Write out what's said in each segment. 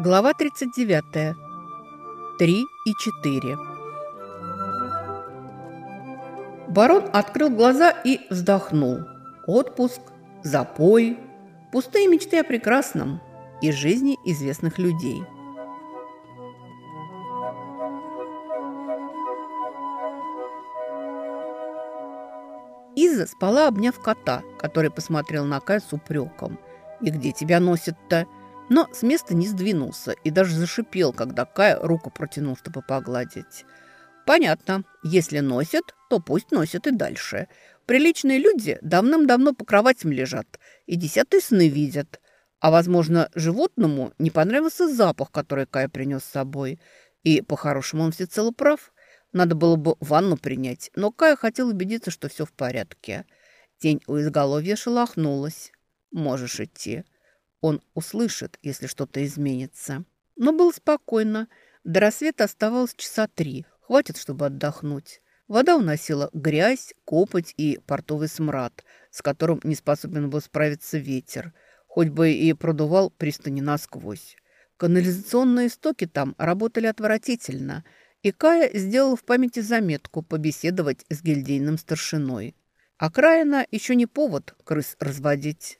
Глава 39. 3 и 4. Барон открыл глаза и вздохнул. Отпуск, запой, пустые мечты о прекрасном и жизни известных людей. Иза спала, обняв кота, который посмотрел на Кая с упреком. «И где тебя носит-то?» Но с места не сдвинулся и даже зашипел, когда Кая руку протянул, чтобы погладить. Понятно, если носят, то пусть носят и дальше. Приличные люди давным-давно по кроватям лежат и десятые сны видят. А, возможно, животному не понравился запах, который Кая принес с собой. И, по-хорошему, он всецело прав. Надо было бы ванну принять, но Кая хотел убедиться, что все в порядке. Тень у изголовья шелохнулась. «Можешь идти». Он услышит, если что-то изменится. Но был спокойно. До рассвета оставалось часа три. Хватит, чтобы отдохнуть. Вода уносила грязь, копоть и портовый смрад, с которым не способен был справиться ветер, хоть бы и продувал пристани насквозь. Канализационные стоки там работали отвратительно, и Кая сделал в памяти заметку побеседовать с гильдейным старшиной. Окраина еще не повод крыс разводить.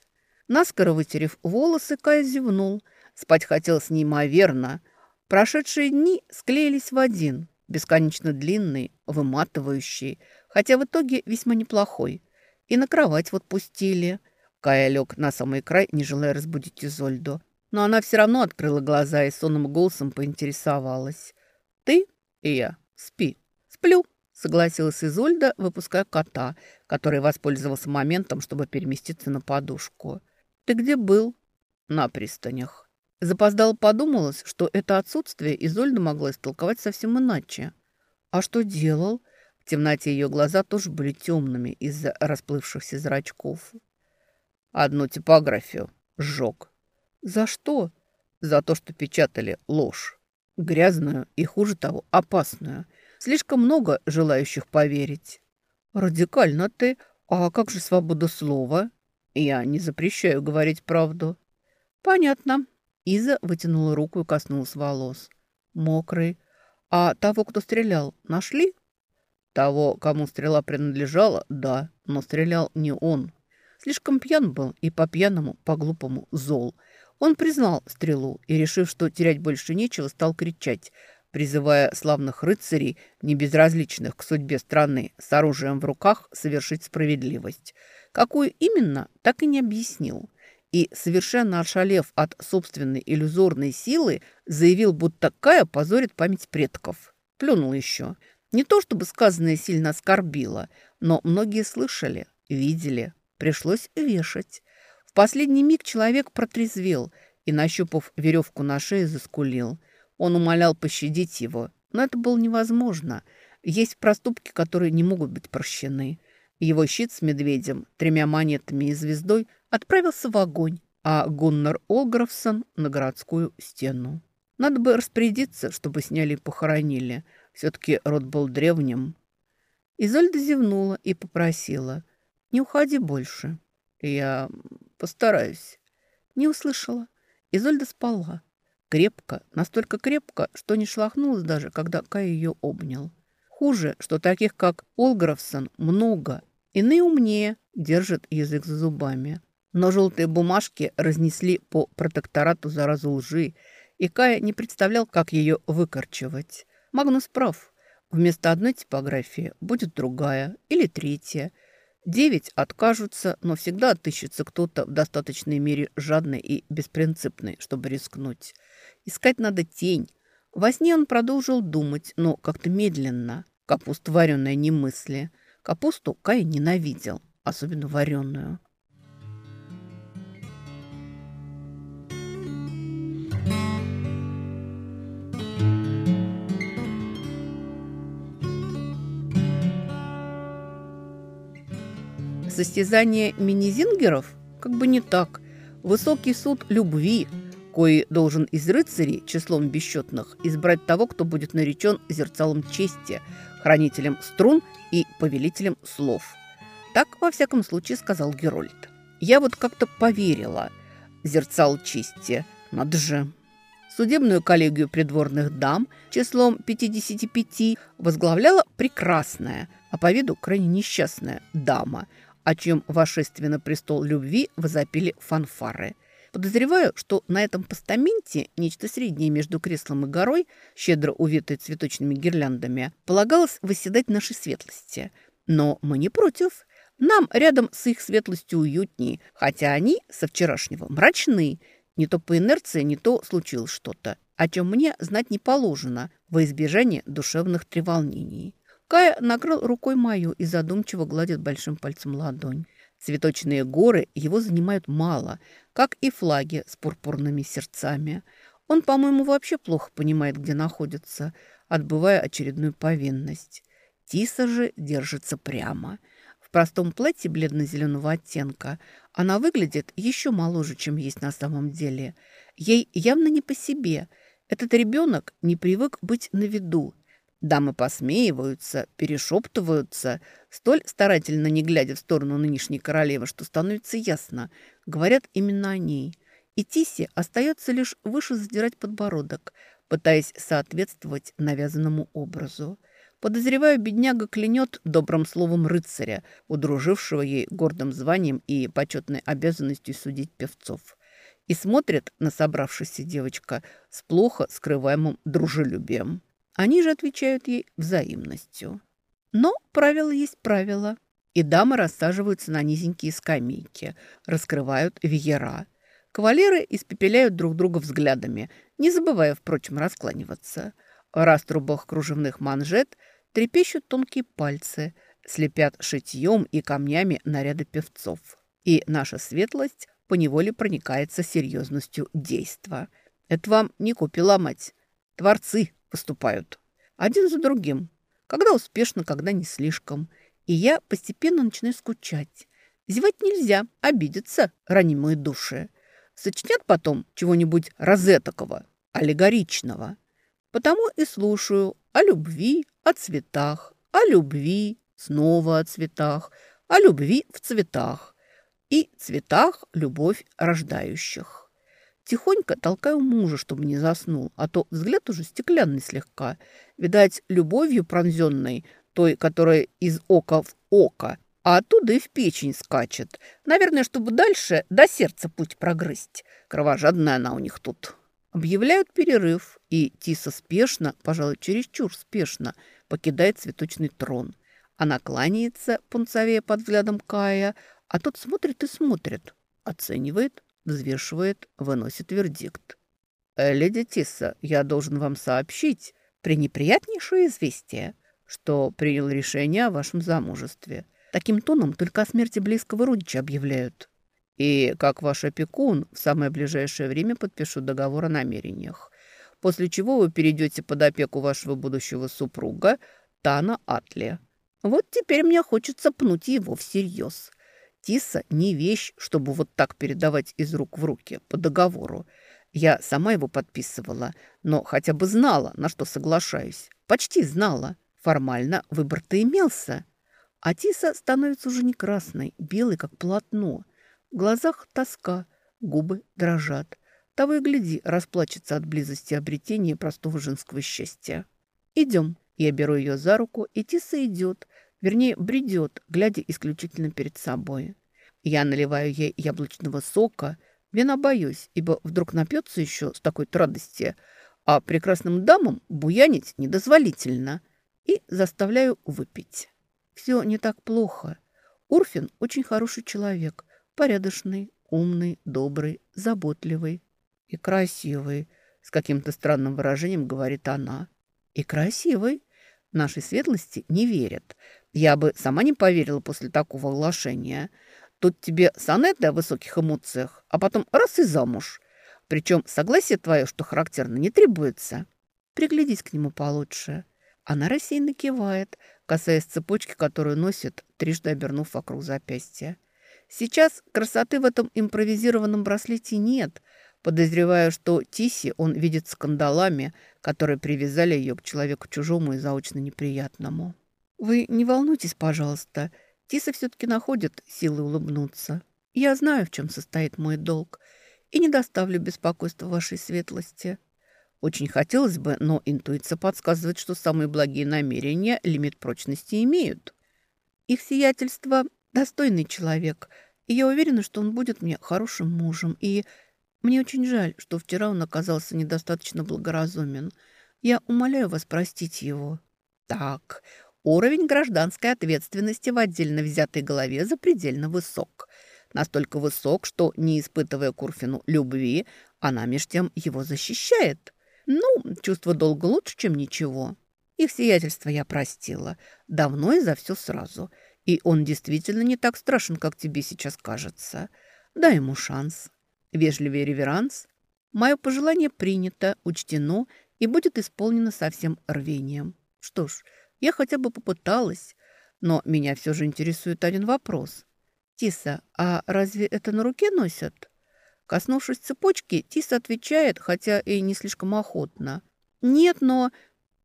Наскоро вытерев волосы, Кай зевнул. Спать хотелось неимоверно. Прошедшие дни склеились в один, бесконечно длинный, выматывающий, хотя в итоге весьма неплохой. И на кровать вот пустили. Кая лег на самый край, не желая разбудить Изольду. Но она все равно открыла глаза и сонным голосом поинтересовалась. «Ты и я. Спи». «Сплю», — согласилась Изольда, выпуская кота, который воспользовался моментом, чтобы переместиться на подушку. «Ты где был?» «На пристанях». Запоздало подумалось, что это отсутствие Изольда могла истолковать совсем иначе. «А что делал?» В темноте ее глаза тоже были темными из-за расплывшихся зрачков. «Одну типографию сжег». «За что?» «За то, что печатали ложь. Грязную и, хуже того, опасную. Слишком много желающих поверить». «Радикально ты. А как же свобода слова?» Я не запрещаю говорить правду. Понятно. Иза вытянула руку и коснулась волос. Мокрый. А того, кто стрелял, нашли? Того, кому стрела принадлежала, да, но стрелял не он. Слишком пьян был и по-пьяному, по-глупому зол. Он признал стрелу и, решив, что терять больше нечего, стал кричать, призывая славных рыцарей, не безразличных к судьбе страны, с оружием в руках совершить справедливость – Какую именно, так и не объяснил. И, совершенно ошалев от собственной иллюзорной силы, заявил, будто Кая позорит память предков. Плюнул еще. Не то чтобы сказанное сильно оскорбило, но многие слышали, видели. Пришлось вешать. В последний миг человек протрезвел и, нащупав веревку на шее, заскулил. Он умолял пощадить его, но это было невозможно. Есть проступки, которые не могут быть прощены. Его щит с медведем, тремя монетами и звездой отправился в огонь, а Гуннар Олграфсон на городскую стену. Надо бы распорядиться, чтобы сняли и похоронили. Все-таки род был древним. Изольда зевнула и попросила. «Не уходи больше». «Я постараюсь». Не услышала. Изольда спала. Крепко, настолько крепко, что не шлахнулась даже, когда Кай ее обнял. Хуже, что таких, как Олграфсон, много, Иные умнее, держат язык за зубами. Но желтые бумажки разнесли по протекторату заразу лжи, и Кая не представлял, как ее выкорчевать. Магнус прав. Вместо одной типографии будет другая или третья. Девять откажутся, но всегда отыщется кто-то в достаточной мере жадный и беспринципный, чтобы рискнуть. Искать надо тень. Во сне он продолжил думать, но как-то медленно. Капуста вареная не мысли. Капусту Кай ненавидел, особенно вареную. Состязание мини-зингеров? Как бы не так. Высокий суд любви, кой должен из рыцарей, числом бесчетных, избрать того, кто будет наречен зерцалом чести, хранителем струн и повелителем слов. Так, во всяком случае, сказал Герольд. Я вот как-то поверила. Зерцал чести. Надо же. Судебную коллегию придворных дам числом 55 возглавляла прекрасная, а по виду крайне несчастная дама, о чем вошествие на престол любви возопили фанфары. Подозреваю, что на этом постаменте, нечто среднее между креслом и горой, щедро увитой цветочными гирляндами, полагалось восседать нашей светлости. Но мы не против. Нам рядом с их светлостью уютнее, хотя они со вчерашнего мрачны, не то по инерции, не то случилось что-то, о чем мне знать не положено во избежание душевных треволнений. Кая накрыл рукой мою и задумчиво гладит большим пальцем ладонь. Цветочные горы его занимают мало, как и флаги с пурпурными сердцами. Он, по-моему, вообще плохо понимает, где находится, отбывая очередную повинность. Тиса же держится прямо – в простом платье бледно-зеленого оттенка она выглядит еще моложе, чем есть на самом деле. Ей явно не по себе. Этот ребенок не привык быть на виду. Дамы посмеиваются, перешептываются, столь старательно не глядя в сторону нынешней королевы, что становится ясно. Говорят именно о ней. И Тисе остается лишь выше задирать подбородок, пытаясь соответствовать навязанному образу. Подозреваю, бедняга клянет добрым словом рыцаря, удружившего ей гордым званием и почетной обязанностью судить певцов. И смотрит на собравшуюся девочка с плохо скрываемым дружелюбием. Они же отвечают ей взаимностью. Но правило есть правило. И дамы рассаживаются на низенькие скамейки, раскрывают веера. Кавалеры испепеляют друг друга взглядами, не забывая, впрочем, раскланиваться – в раструбах кружевных манжет трепещут тонкие пальцы, слепят шитьем и камнями наряды певцов. И наша светлость поневоле проникается серьезностью действа. Это вам не купила мать. Творцы выступают. Один за другим. Когда успешно, когда не слишком. И я постепенно начинаю скучать. Зевать нельзя, обидятся ранимые души. Сочинят потом чего-нибудь розетокого, аллегоричного – Потому и слушаю о любви, о цветах, о любви, снова о цветах, о любви в цветах и цветах любовь рождающих. Тихонько толкаю мужа, чтобы не заснул, а то взгляд уже стеклянный слегка. Видать, любовью пронзенной, той, которая из ока в око, а оттуда и в печень скачет. Наверное, чтобы дальше до сердца путь прогрызть. Кровожадная она у них тут. Объявляют перерыв, и Тиса спешно, пожалуй, чересчур спешно, покидает цветочный трон. Она кланяется, пунцовея под взглядом Кая, а тот смотрит и смотрит, оценивает, взвешивает, выносит вердикт. «Э, «Леди Тисса, я должен вам сообщить пренеприятнейшее известие, что принял решение о вашем замужестве. Таким тоном только о смерти близкого родича объявляют». И, как ваш опекун, в самое ближайшее время подпишу договор о намерениях. После чего вы перейдете под опеку вашего будущего супруга Тана Атли. Вот теперь мне хочется пнуть его всерьез. Тиса не вещь, чтобы вот так передавать из рук в руки по договору. Я сама его подписывала, но хотя бы знала, на что соглашаюсь. Почти знала. Формально выбор-то имелся. А Тиса становится уже не красной, белой, как полотно. В глазах тоска, губы дрожат. Того и гляди, расплачется от близости обретения простого женского счастья. «Идем». Я беру ее за руку, и Тиса идет, вернее, бредет, глядя исключительно перед собой. Я наливаю ей яблочного сока. Вина боюсь, ибо вдруг напьется еще с такой радости, а прекрасным дамам буянить недозволительно. И заставляю выпить. Все не так плохо. Урфин очень хороший человек, Порядочный, умный, добрый, заботливый и красивый, с каким-то странным выражением говорит она. И красивый. Нашей светлости не верят. Я бы сама не поверила после такого оглашения. Тут тебе сонет о высоких эмоциях, а потом раз и замуж. Причем согласие твое, что характерно, не требуется. Приглядись к нему получше. Она рассеянно кивает, касаясь цепочки, которую носит, трижды обернув вокруг запястья. Сейчас красоты в этом импровизированном браслете нет. Подозреваю, что Тиси он видит скандалами, которые привязали ее к человеку чужому и заочно неприятному. Вы не волнуйтесь, пожалуйста. Тиса все-таки находит силы улыбнуться. Я знаю, в чем состоит мой долг, и не доставлю беспокойства вашей светлости. Очень хотелось бы, но интуиция подсказывает, что самые благие намерения лимит прочности имеют. Их сиятельство – достойный человек, и я уверена, что он будет мне хорошим мужем. И мне очень жаль, что вчера он оказался недостаточно благоразумен. Я умоляю вас простить его. Так, уровень гражданской ответственности в отдельно взятой голове запредельно высок. Настолько высок, что, не испытывая Курфину любви, она меж тем его защищает. Ну, чувство долга лучше, чем ничего. Их сиятельство я простила. Давно и за все сразу. И он действительно не так страшен, как тебе сейчас кажется. Дай ему шанс. Вежливый реверанс. Мое пожелание принято, учтено и будет исполнено со всем рвением. Что ж, я хотя бы попыталась. Но меня все же интересует один вопрос. Тиса, а разве это на руке носят? Коснувшись цепочки, Тис отвечает, хотя и не слишком охотно. «Нет, но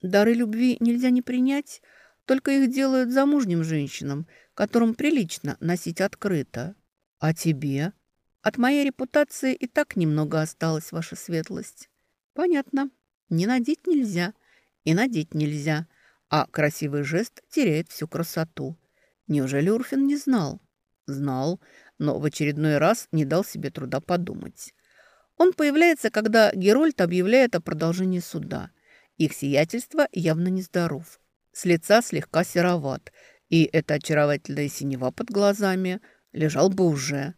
дары любви нельзя не принять, только их делают замужним женщинам, которым прилично носить открыто. А тебе? От моей репутации и так немного осталось, ваша светлость. Понятно. Не надеть нельзя и надеть нельзя, а красивый жест теряет всю красоту. Неужели Урфин не знал? Знал, но в очередной раз не дал себе труда подумать. Он появляется, когда Герольд объявляет о продолжении суда. Их сиятельство явно нездоров. С лица слегка сероват, и эта очаровательная синева под глазами лежал бы уже.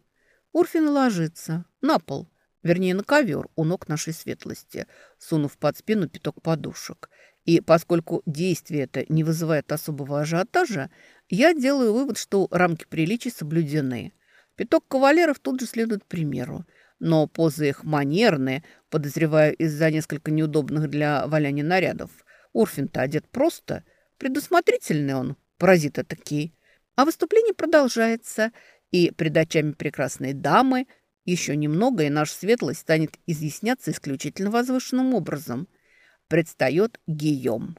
Урфин ложится на пол, вернее, на ковер у ног нашей светлости, сунув под спину пяток подушек. И поскольку действие это не вызывает особого ажиотажа, я делаю вывод, что рамки приличий соблюдены. Пяток кавалеров тут же следует примеру. Но позы их манерные, подозреваю, из-за несколько неудобных для валяния нарядов. Урфин-то одет просто. Предусмотрительный он, паразиты такие. А выступление продолжается, и пред очами прекрасной дамы еще немного, и наша светлость станет изъясняться исключительно возвышенным образом. Предстает Гийом.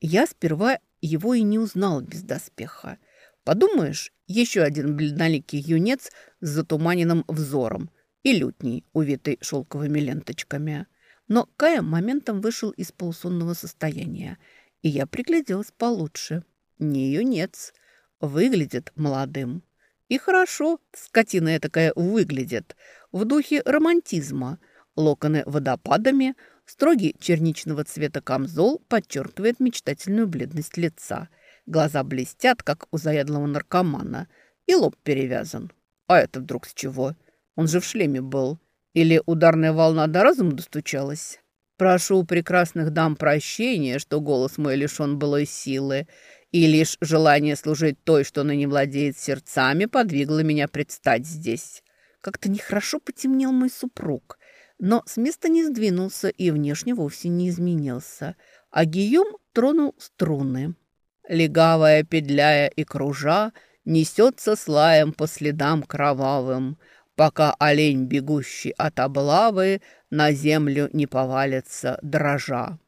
Я сперва его и не узнал без доспеха. Подумаешь, еще один бледноликий юнец с затуманенным взором и лютней, увитый шелковыми ленточками. Но Кая моментом вышел из полусонного состояния, и я пригляделась получше. Не юнец, выглядит молодым. И хорошо, скотина такая выглядит, в духе романтизма. Локоны водопадами, строгий черничного цвета камзол подчеркивает мечтательную бледность лица – Глаза блестят, как у заядлого наркомана, и лоб перевязан. А это вдруг с чего? Он же в шлеме был. Или ударная волна до разума достучалась? Прошу прекрасных дам прощения, что голос мой лишен былой силы, и лишь желание служить той, что ныне владеет сердцами, подвигло меня предстать здесь. Как-то нехорошо потемнел мой супруг, но с места не сдвинулся и внешне вовсе не изменился, а Гийом тронул струны. Легавая, петляя и кружа, несется с лаем по следам кровавым, пока олень, бегущий от облавы, на землю не повалится дрожа.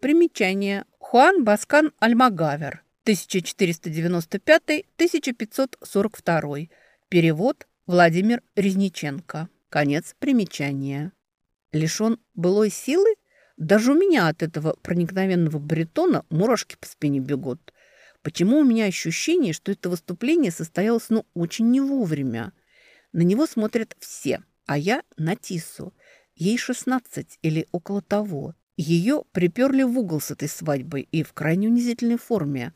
Примечание. Хуан Баскан Альмагавер, 1495-1542. Перевод Владимир Резниченко. Конец примечания. Лишен былой силы? Даже у меня от этого проникновенного бретона мурашки по спине бегут. Почему у меня ощущение, что это выступление состоялось ну очень не вовремя? На него смотрят все, а я на Тису. Ей 16 или около того. Ее приперли в угол с этой свадьбой и в крайне унизительной форме.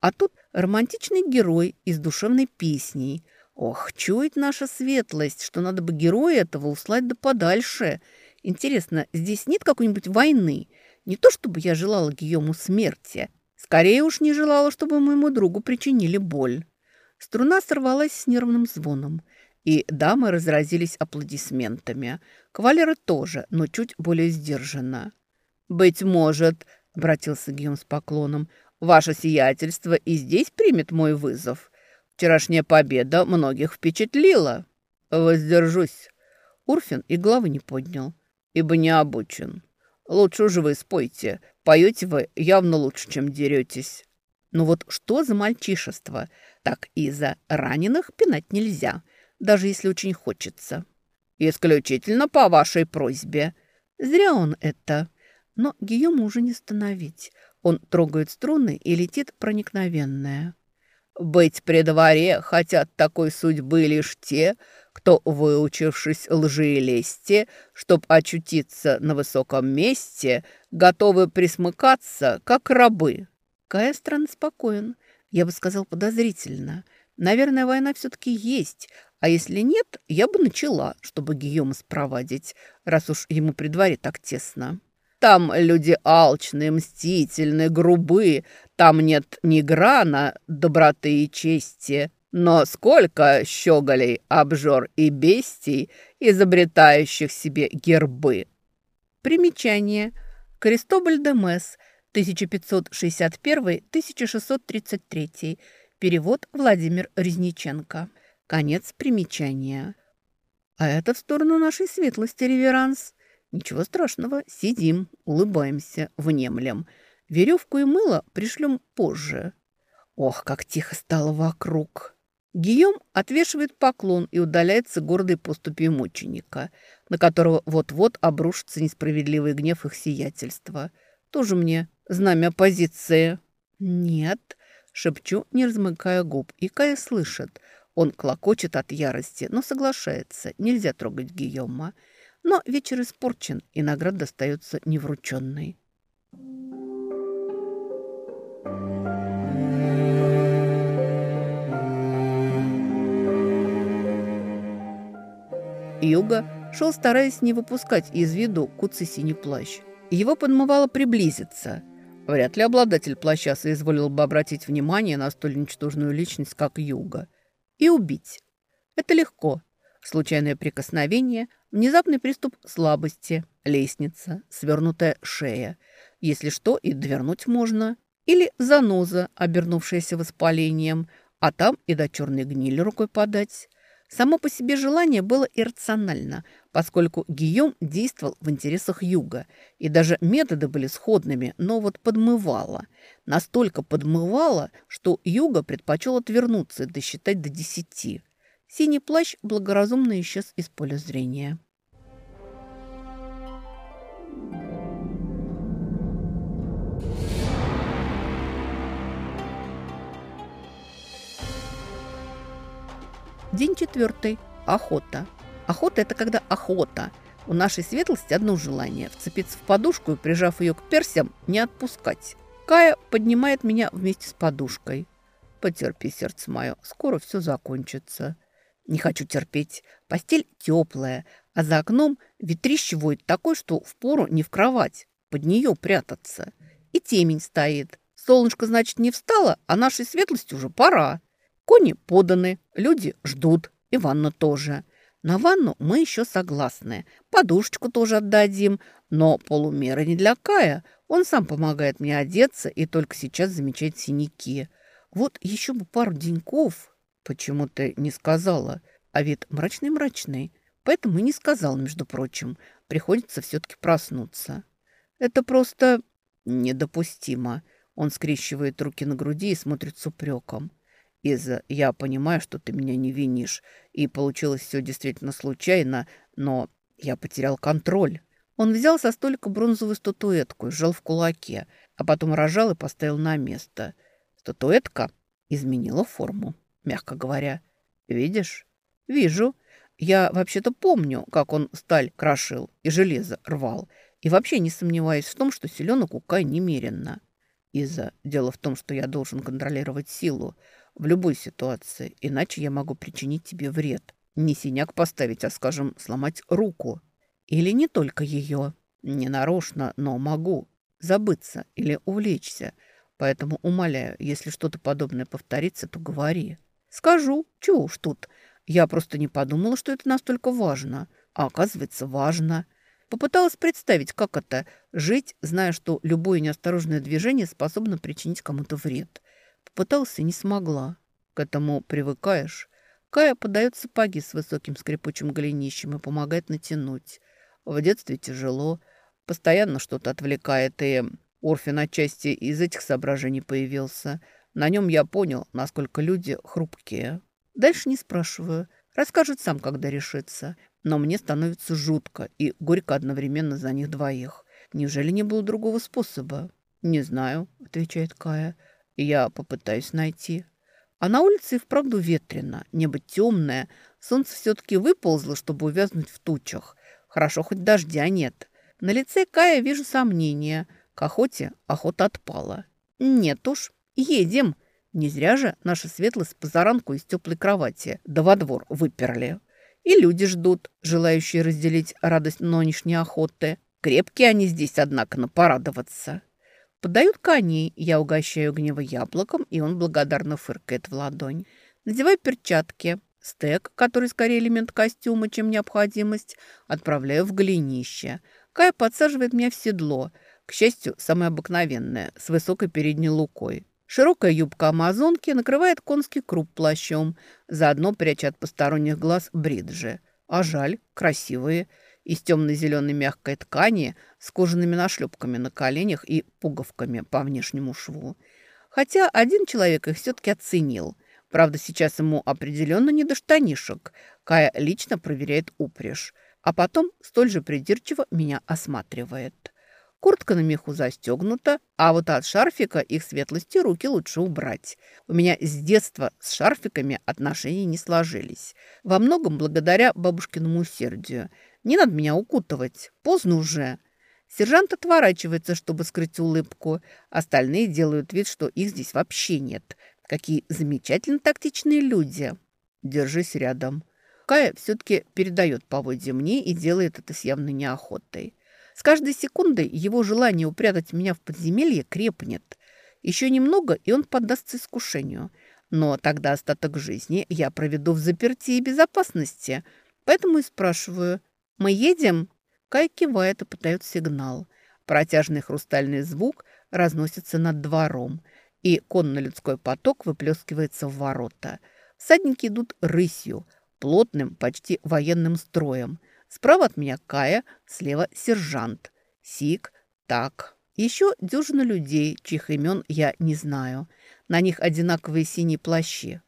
А тут романтичный герой из душевной песней. Ох, чует наша светлость, что надо бы героя этого услать да подальше – Интересно, здесь нет какой-нибудь войны? Не то чтобы я желала Гийому смерти. Скорее уж не желала, чтобы моему другу причинили боль. Струна сорвалась с нервным звоном, и дамы разразились аплодисментами. Кавалеры тоже, но чуть более сдержанно. «Быть может», — обратился Гийом с поклоном, «ваше сиятельство и здесь примет мой вызов. Вчерашняя победа многих впечатлила». «Воздержусь». Урфин и головы не поднял ибо не обучен. Лучше уж вы спойте. Поете вы явно лучше, чем деретесь. Ну вот что за мальчишество? Так и за раненых пинать нельзя, даже если очень хочется. Исключительно по вашей просьбе. Зря он это. Но Гийому уже не остановить. Он трогает струны и летит проникновенная. «Быть при дворе хотят такой судьбы лишь те, кто, выучившись лжи и лести, чтоб очутиться на высоком месте, готовы присмыкаться, как рабы. Кая спокоен, я бы сказал подозрительно. Наверное, война все-таки есть, а если нет, я бы начала, чтобы Гийома спровадить, раз уж ему при дворе так тесно. Там люди алчные, мстительные, грубые, там нет ни грана доброты и чести, но сколько щеголей, обжор и бестий, изобретающих себе гербы. Примечание. Кристобаль де Мес, 1561-1633. Перевод Владимир Резниченко. Конец примечания. А это в сторону нашей светлости реверанс. Ничего страшного, сидим, улыбаемся, внемлем. Веревку и мыло пришлем позже. Ох, как тихо стало вокруг. Гийом отвешивает поклон и удаляется гордой поступью мученика, на которого вот-вот обрушится несправедливый гнев их сиятельства. Тоже мне знамя оппозиции. «Нет», — шепчу, не размыкая губ, и Кая слышит. Он клокочет от ярости, но соглашается. Нельзя трогать Гийома. Но вечер испорчен, и награда достается неврученной. Юга шел, стараясь не выпускать из виду куцый синий плащ. Его подмывало приблизиться. Вряд ли обладатель плаща соизволил бы обратить внимание на столь ничтожную личность, как Юга. И убить. Это легко. Случайное прикосновение, внезапный приступ слабости, лестница, свернутая шея. Если что, и двернуть можно. Или заноза, обернувшаяся воспалением, а там и до черной гнили рукой подать. Само по себе желание было иррационально, поскольку Гийом действовал в интересах Юга, и даже методы были сходными, но вот подмывало. Настолько подмывало, что Юга предпочел отвернуться и досчитать до десяти. Синий плащ благоразумно исчез из поля зрения. День четвертый. Охота. Охота – это когда охота. У нашей светлости одно желание – вцепиться в подушку и, прижав ее к персям, не отпускать. Кая поднимает меня вместе с подушкой. Потерпи, сердце мое, скоро все закончится. Не хочу терпеть. Постель теплая, а за окном ветрище воет такой, что впору не в кровать, под нее прятаться. И темень стоит. Солнышко, значит, не встало, а нашей светлости уже пора. Кони поданы, люди ждут, и ванна тоже. На ванну мы еще согласны. Подушечку тоже отдадим, но полумеры не для Кая. Он сам помогает мне одеться и только сейчас замечает синяки. Вот еще бы пару деньков. Почему ты не сказала? А вид мрачный-мрачный. Поэтому и не сказал, между прочим. Приходится все-таки проснуться. Это просто недопустимо. Он скрещивает руки на груди и смотрит с упреком. Иза, я понимаю, что ты меня не винишь, и получилось все действительно случайно, но я потерял контроль. Он взял со столика бронзовую статуэтку сжал в кулаке, а потом рожал и поставил на место. Статуэтка изменила форму, мягко говоря. Видишь? Вижу. Я вообще-то помню, как он сталь крошил и железо рвал, и вообще не сомневаюсь в том, что селенок у Кай немерено. Иза, дело в том, что я должен контролировать силу, в любой ситуации, иначе я могу причинить тебе вред. Не синяк поставить, а, скажем, сломать руку. Или не только ее. Не нарочно, но могу. Забыться или увлечься. Поэтому умоляю, если что-то подобное повторится, то говори. Скажу, чего уж тут. Я просто не подумала, что это настолько важно. А оказывается, важно. Попыталась представить, как это – жить, зная, что любое неосторожное движение способно причинить кому-то вред. Пытался и не смогла. К этому привыкаешь. Кая подает сапоги с высоким скрипучим голенищем и помогает натянуть. В детстве тяжело. Постоянно что-то отвлекает, и Орфин отчасти из этих соображений появился. На нем я понял, насколько люди хрупкие. Дальше не спрашиваю. Расскажет сам, когда решится. Но мне становится жутко и горько одновременно за них двоих. Неужели не было другого способа? «Не знаю», — отвечает Кая. «Я попытаюсь найти». А на улице и вправду ветрено, небо темное, солнце все-таки выползло, чтобы увязнуть в тучах. Хорошо, хоть дождя нет. На лице Кая вижу сомнения. К охоте охота отпала. Нет уж, едем. Не зря же наша светлость позаранку из теплой кровати да во двор выперли. И люди ждут, желающие разделить радость нынешней охоты. Крепкие они здесь, однако, на порадоваться. Подают коней, я угощаю гнева яблоком, и он благодарно фыркает в ладонь. Надеваю перчатки. Стек, который скорее элемент костюма, чем необходимость, отправляю в голенище. Кая подсаживает меня в седло. К счастью, самое обыкновенное, с высокой передней лукой. Широкая юбка амазонки накрывает конский круп плащом, заодно пряча от посторонних глаз бриджи. А жаль, красивые – из темно-зеленой мягкой ткани с кожаными нашлепками на коленях и пуговками по внешнему шву. Хотя один человек их все-таки оценил. Правда, сейчас ему определенно не до штанишек. Кая лично проверяет упряжь. А потом столь же придирчиво меня осматривает. Куртка на меху застегнута, а вот от шарфика их светлости руки лучше убрать. У меня с детства с шарфиками отношения не сложились. Во многом благодаря бабушкиному усердию – не надо меня укутывать. Поздно уже. Сержант отворачивается, чтобы скрыть улыбку. Остальные делают вид, что их здесь вообще нет. Какие замечательно тактичные люди. Держись рядом. Кая все-таки передает поводья мне и делает это с явной неохотой. С каждой секундой его желание упрятать меня в подземелье крепнет. Еще немного, и он поддастся искушению. Но тогда остаток жизни я проведу в заперти и безопасности. Поэтому и спрашиваю, «Мы едем?» Кай кивает и подает сигнал. Протяжный хрустальный звук разносится над двором, и конно-людской поток выплескивается в ворота. Всадники идут рысью, плотным, почти военным строем. Справа от меня Кая, слева сержант. Сик, так. Еще дюжина людей, чьих имен я не знаю. На них одинаковые синие плащи.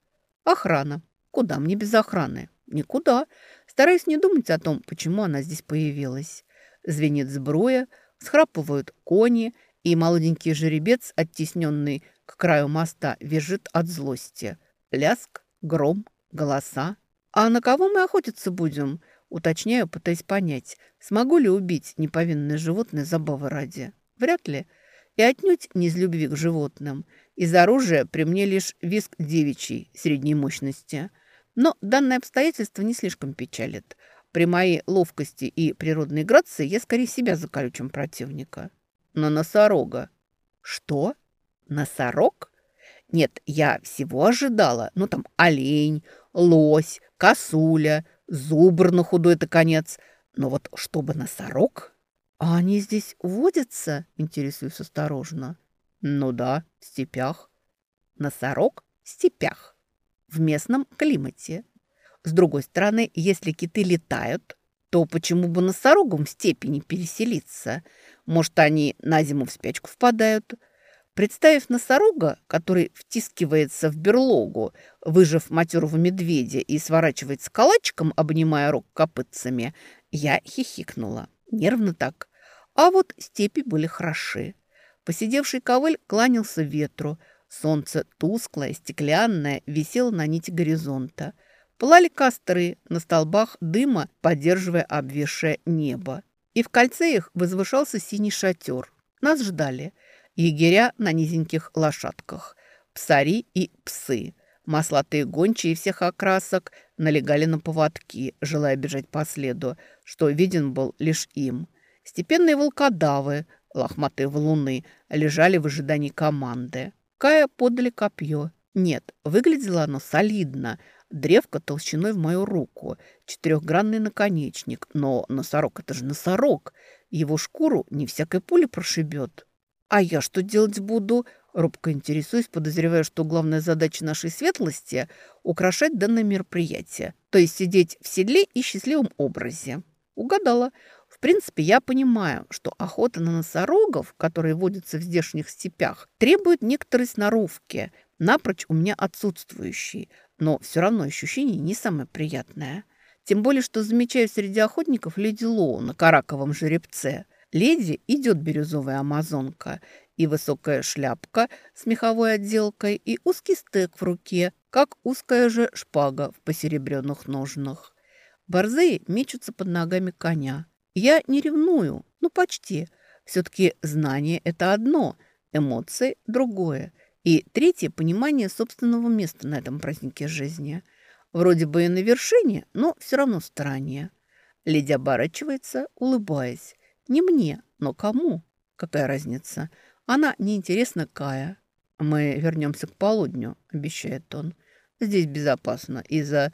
Охрана. Куда мне без охраны? Никуда. Стараюсь не думать о том, почему она здесь появилась. Звенит сбруя, схрапывают кони, и молоденький жеребец, оттесненный к краю моста, визжит от злости. Ляск, гром, голоса. «А на кого мы охотиться будем?» Уточняю, пытаясь понять, смогу ли убить неповинное животное забавы ради. Вряд ли. И отнюдь не из любви к животным. Из оружия при мне лишь виск девичий средней мощности – но данное обстоятельство не слишком печалит. При моей ловкости и природной грации я скорее себя закалю, чем противника. На носорога. Что? Носорог? Нет, я всего ожидала. Ну, там, олень, лось, косуля, зубр на худой-то конец. Но вот чтобы носорог? А они здесь водятся? Интересуюсь осторожно. Ну да, в степях. Носорог в степях в местном климате. С другой стороны, если киты летают, то почему бы носорогам в степени переселиться? Может, они на зиму в спячку впадают? Представив носорога, который втискивается в берлогу, выжив матерого медведя и сворачивается калачиком, обнимая рог копытцами, я хихикнула. Нервно так. А вот степи были хороши. Посидевший ковыль кланялся ветру, Солнце тусклое, стеклянное, висело на нити горизонта. Пылали костры, на столбах дыма, поддерживая обвисшее небо. И в кольце их возвышался синий шатер. Нас ждали. Егеря на низеньких лошадках, псари и псы. Маслатые гончие всех окрасок налегали на поводки, желая бежать по следу, что виден был лишь им. Степенные волкодавы, лохматые валуны, лежали в ожидании команды. Кая подали копье. Нет, выглядело оно солидно. Древко толщиной в мою руку, четырехгранный наконечник. Но носорог – это же носорог. Его шкуру не всякой пули прошибет. А я что делать буду? Робко интересуюсь, подозревая, что главная задача нашей светлости – украшать данное мероприятие. То есть сидеть в седле и счастливом образе. Угадала. В принципе, я понимаю, что охота на носорогов, которые водятся в здешних степях, требует некоторой сноровки, напрочь у меня отсутствующей, но все равно ощущение не самое приятное. Тем более, что замечаю среди охотников леди Лоу на караковом жеребце. Леди идет бирюзовая амазонка и высокая шляпка с меховой отделкой и узкий стек в руке, как узкая же шпага в посеребренных ножнах. Борзые мечутся под ногами коня. Я не ревную, ну почти. Все-таки знание – это одно, эмоции – другое. И третье – понимание собственного места на этом празднике жизни. Вроде бы и на вершине, но все равно в стороне. Леди оборачивается, улыбаясь. Не мне, но кому? Какая разница? Она неинтересна Кая. Мы вернемся к полудню, обещает он. Здесь безопасно из-за...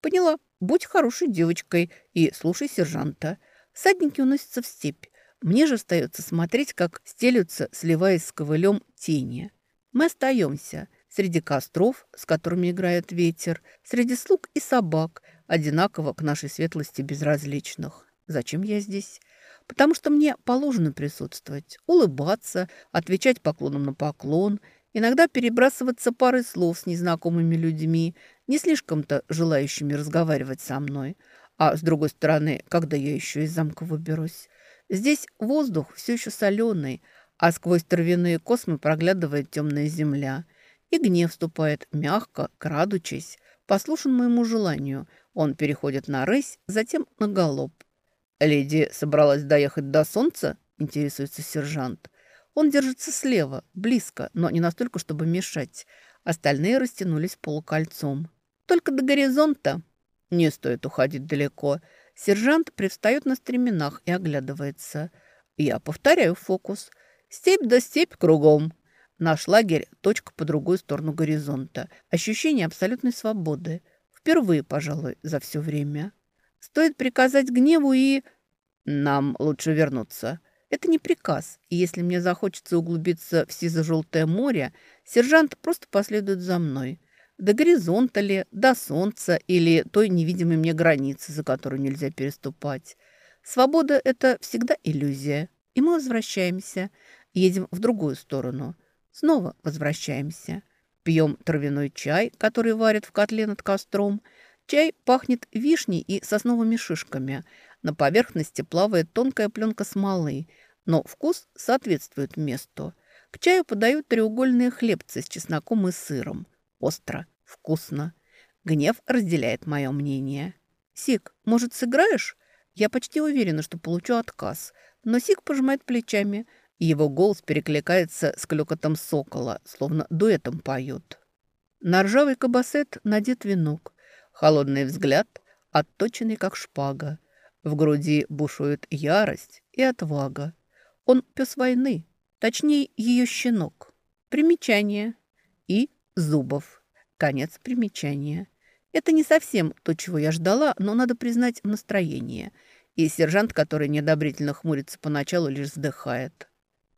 Поняла, будь хорошей девочкой и слушай сержанта. Садники уносятся в степь. Мне же остается смотреть, как стелются, сливаясь с ковылем, тени. Мы остаемся среди костров, с которыми играет ветер, среди слуг и собак, одинаково к нашей светлости безразличных. Зачем я здесь? Потому что мне положено присутствовать, улыбаться, отвечать поклоном на поклон, иногда перебрасываться парой слов с незнакомыми людьми, не слишком-то желающими разговаривать со мной. А с другой стороны, когда я еще из замка выберусь? Здесь воздух все еще соленый, а сквозь травяные космы проглядывает темная земля. И гнев вступает мягко, крадучись. Послушан моему желанию, он переходит на рысь, затем на галоп. «Леди собралась доехать до солнца?» – интересуется сержант. Он держится слева, близко, но не настолько, чтобы мешать. Остальные растянулись полукольцом. «Только до горизонта». Не стоит уходить далеко. Сержант привстает на стременах и оглядывается. Я повторяю фокус. Степь да степь кругом. Наш лагерь – точка по другую сторону горизонта. Ощущение абсолютной свободы. Впервые, пожалуй, за все время. Стоит приказать гневу и... Нам лучше вернуться. Это не приказ, и если мне захочется углубиться в сизо-желтое море, сержант просто последует за мной. До горизонта ли, до солнца или той невидимой мне границы, за которую нельзя переступать. Свобода – это всегда иллюзия. И мы возвращаемся, едем в другую сторону. Снова возвращаемся. Пьем травяной чай, который варят в котле над костром – Чай пахнет вишней и сосновыми шишками. На поверхности плавает тонкая пленка смолы, но вкус соответствует месту. К чаю подают треугольные хлебцы с чесноком и сыром. Остро, вкусно. Гнев разделяет мое мнение. «Сик, может, сыграешь?» Я почти уверена, что получу отказ. Но Сик пожимает плечами. Его голос перекликается с клёкотом сокола, словно дуэтом поют. На ржавый кабасет надет венок. Холодный взгляд, отточенный как шпага. В груди бушует ярость и отвага. Он пес войны, точнее ее щенок. Примечание. И Зубов. Конец примечания. Это не совсем то, чего я ждала, но надо признать настроение. И сержант, который неодобрительно хмурится поначалу, лишь вздыхает.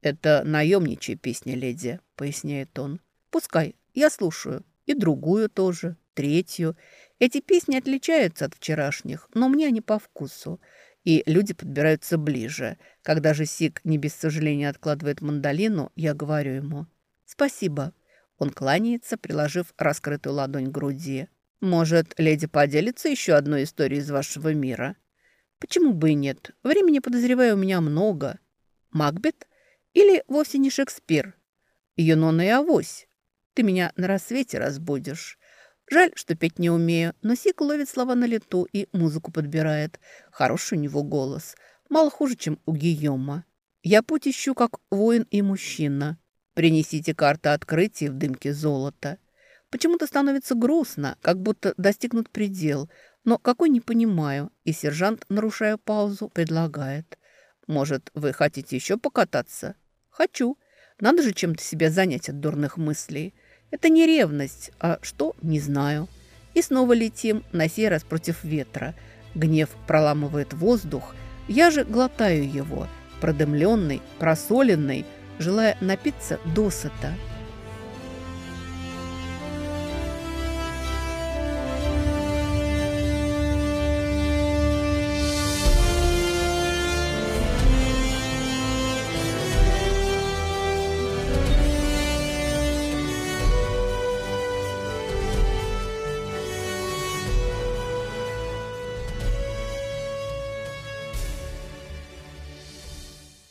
«Это наемничья песня, леди», — поясняет он. «Пускай, я слушаю. И другую тоже, третью. Эти песни отличаются от вчерашних, но мне они по вкусу. И люди подбираются ближе. Когда же Сик не без сожаления откладывает мандолину, я говорю ему «Спасибо». Он кланяется, приложив раскрытую ладонь к груди. «Может, леди поделится еще одной историей из вашего мира?» «Почему бы и нет? Времени, подозреваю, у меня много». «Макбет? Или вовсе не Шекспир?» «Юнона и Авось. Ты меня на рассвете разбудишь». Жаль, что петь не умею, но Сик ловит слова на лету и музыку подбирает. Хороший у него голос. Мало хуже, чем у Гийома. Я путь ищу, как воин и мужчина. Принесите карты открытия в дымке золота. Почему-то становится грустно, как будто достигнут предел. Но какой не понимаю. И сержант, нарушая паузу, предлагает. Может, вы хотите еще покататься? Хочу. Надо же чем-то себя занять от дурных мыслей. Это не ревность, а что, не знаю. И снова летим, на сей раз против ветра. Гнев проламывает воздух, я же глотаю его, продымленный, просоленный, желая напиться досыта.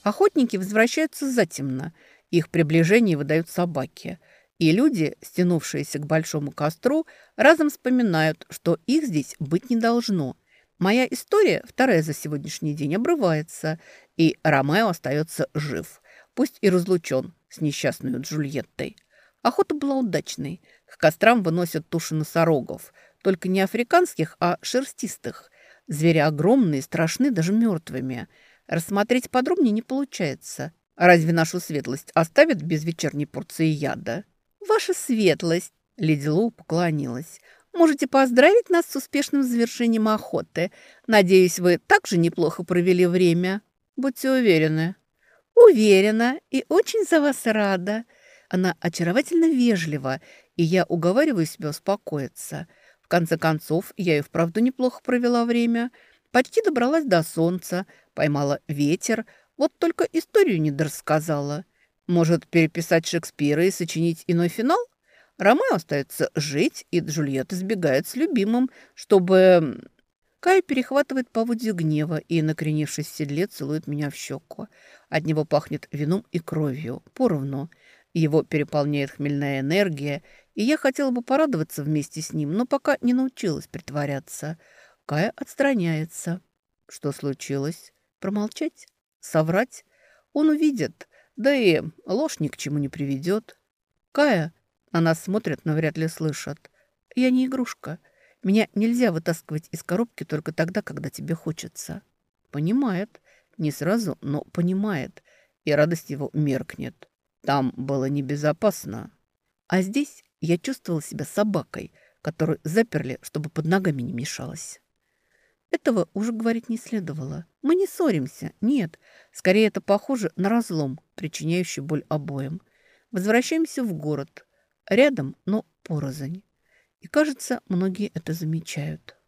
Охотники возвращаются затемно. Их приближение выдают собаки. И люди, стянувшиеся к большому костру, разом вспоминают, что их здесь быть не должно. Моя история, вторая за сегодняшний день, обрывается, и Ромео остается жив, пусть и разлучен с несчастной Джульеттой. Охота была удачной. К кострам выносят туши носорогов, только не африканских, а шерстистых. Звери огромные, страшны даже мертвыми. Рассмотреть подробнее не получается. Разве нашу светлость оставят без вечерней порции яда? «Ваша светлость!» – леди Лоу поклонилась. «Можете поздравить нас с успешным завершением охоты. Надеюсь, вы также неплохо провели время. Будьте уверены». «Уверена и очень за вас рада». Она очаровательно вежлива, и я уговариваю себя успокоиться. В конце концов, я и вправду неплохо провела время. Почти добралась до солнца, поймала ветер, вот только историю не дорассказала. Может, переписать Шекспира и сочинить иной финал? Ромео остается жить, и Джульетта сбегает с любимым, чтобы... Кай перехватывает поводья гнева и, накренившись в седле, целует меня в щеку. От него пахнет вином и кровью, поровну. Его переполняет хмельная энергия, и я хотела бы порадоваться вместе с ним, но пока не научилась притворяться. Кая отстраняется. Что случилось? Промолчать? Соврать? Он увидит. Да и ложь ни к чему не приведет. Кая, на нас смотрят, но вряд ли слышат. Я не игрушка. Меня нельзя вытаскивать из коробки только тогда, когда тебе хочется. Понимает. Не сразу, но понимает. И радость его меркнет. Там было небезопасно. А здесь я чувствовала себя собакой, которую заперли, чтобы под ногами не мешалась. Этого уже говорить не следовало. Мы не ссоримся, нет. Скорее, это похоже на разлом, причиняющий боль обоим. Возвращаемся в город. Рядом, но порознь. И, кажется, многие это замечают.